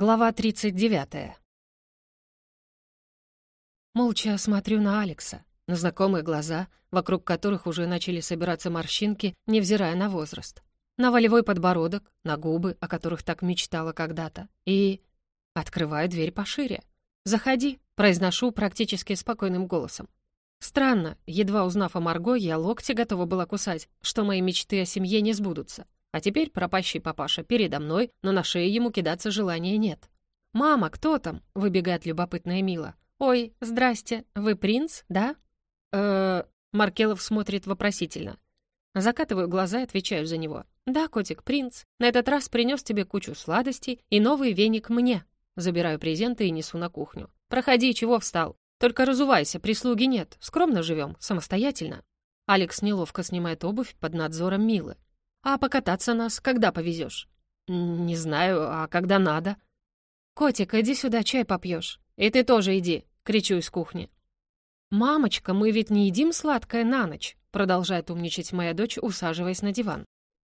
Глава 39. Молча смотрю на Алекса, на знакомые глаза, вокруг которых уже начали собираться морщинки, невзирая на возраст. На волевой подбородок, на губы, о которых так мечтала когда-то. И... Открываю дверь пошире. «Заходи», — произношу практически спокойным голосом. Странно, едва узнав о Марго, я локти готова была кусать, что мои мечты о семье не сбудутся. А теперь пропащий папаша передо мной, но на шее ему кидаться желания нет. «Мама, кто там?» — выбегает любопытная Мила. «Ой, здрасте, вы принц, да?» э Маркелов смотрит вопросительно. Закатываю глаза и отвечаю за него. «Да, котик, принц. На этот раз принес тебе кучу сладостей и новый веник мне». Забираю презенты и несу на кухню. «Проходи, чего встал? Только разувайся, прислуги нет. Скромно живем, самостоятельно». Алекс неловко снимает обувь под надзором Милы. «А покататься нас когда повезешь?» «Не знаю, а когда надо?» «Котик, иди сюда, чай попьешь. И ты тоже иди», — кричу из кухни. «Мамочка, мы ведь не едим сладкое на ночь», — продолжает умничать моя дочь, усаживаясь на диван.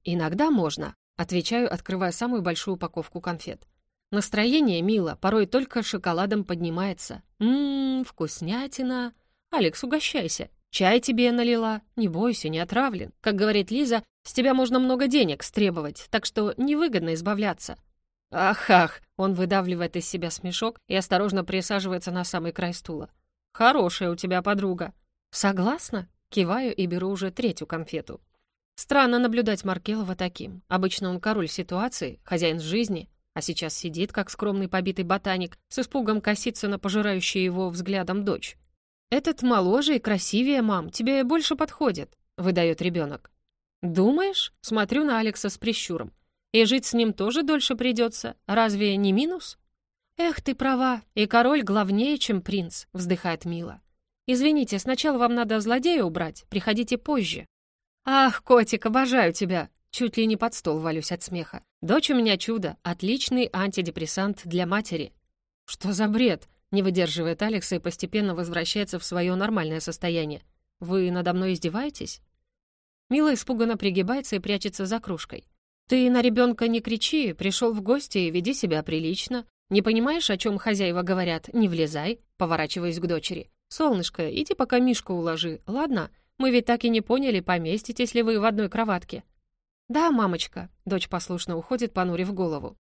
«Иногда можно», — отвечаю, открывая самую большую упаковку конфет. «Настроение, мило, порой только шоколадом поднимается. Ммм, вкуснятина. Алекс, угощайся. Чай тебе налила. Не бойся, не отравлен. Как говорит Лиза, с тебя можно много денег стребовать, так что невыгодно избавляться». «Ах-ах!» — он выдавливает из себя смешок и осторожно присаживается на самый край стула. «Хорошая у тебя подруга». «Согласна?» — киваю и беру уже третью конфету. Странно наблюдать Маркелова таким. Обычно он король ситуации, хозяин жизни, а сейчас сидит, как скромный побитый ботаник, с испугом косится на пожирающую его взглядом дочь. «Этот моложе и красивее, мам, тебе больше подходит», — выдает ребенок. «Думаешь?» — смотрю на Алекса с прищуром. «И жить с ним тоже дольше придется. Разве не минус?» «Эх, ты права, и король главнее, чем принц», — вздыхает Мила. «Извините, сначала вам надо злодея убрать, приходите позже». «Ах, котик, обожаю тебя!» Чуть ли не под стол валюсь от смеха. «Дочь у меня чудо, отличный антидепрессант для матери». «Что за бред?» — не выдерживает Алекса и постепенно возвращается в свое нормальное состояние. «Вы надо мной издеваетесь?» Мила испуганно пригибается и прячется за кружкой. «Ты на ребенка не кричи, пришел в гости и веди себя прилично. Не понимаешь, о чем хозяева говорят? Не влезай», поворачиваясь к дочери. «Солнышко, иди пока Мишку уложи, ладно? Мы ведь так и не поняли, поместитесь ли вы в одной кроватке». «Да, мамочка», — дочь послушно уходит, понурив голову.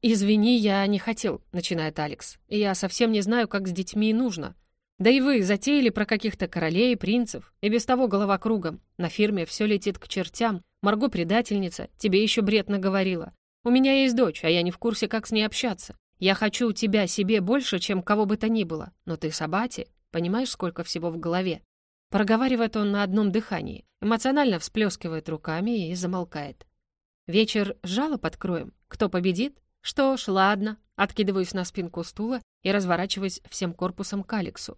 «Извини, я не хотел», — начинает Алекс. «Я совсем не знаю, как с детьми нужно. Да и вы затеяли про каких-то королей принцев, и без того голова кругом. На фирме все летит к чертям. Марго предательница, тебе еще бред наговорила. У меня есть дочь, а я не в курсе, как с ней общаться. Я хочу тебя себе больше, чем кого бы то ни было. Но ты Сабати, понимаешь, сколько всего в голове?» Проговаривает он на одном дыхании, эмоционально всплескивает руками и замолкает. «Вечер жалоб откроем. Кто победит? Что ж, ладно». Откидываюсь на спинку стула и разворачиваюсь всем корпусом к Алексу.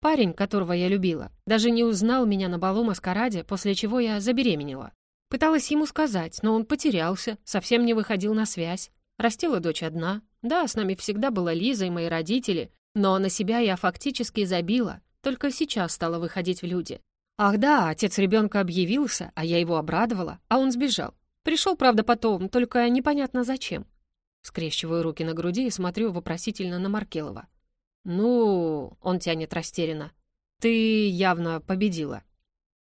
Парень, которого я любила, даже не узнал меня на балу маскараде, после чего я забеременела. Пыталась ему сказать, но он потерялся, совсем не выходил на связь. Растила дочь одна. Да, с нами всегда была Лиза и мои родители, но на себя я фактически забила, только сейчас стала выходить в люди. Ах да, отец ребенка объявился, а я его обрадовала, а он сбежал. Пришел, правда, потом, только непонятно зачем. Скрещиваю руки на груди и смотрю вопросительно на Маркелова. «Ну...» — он тянет растерянно. «Ты явно победила».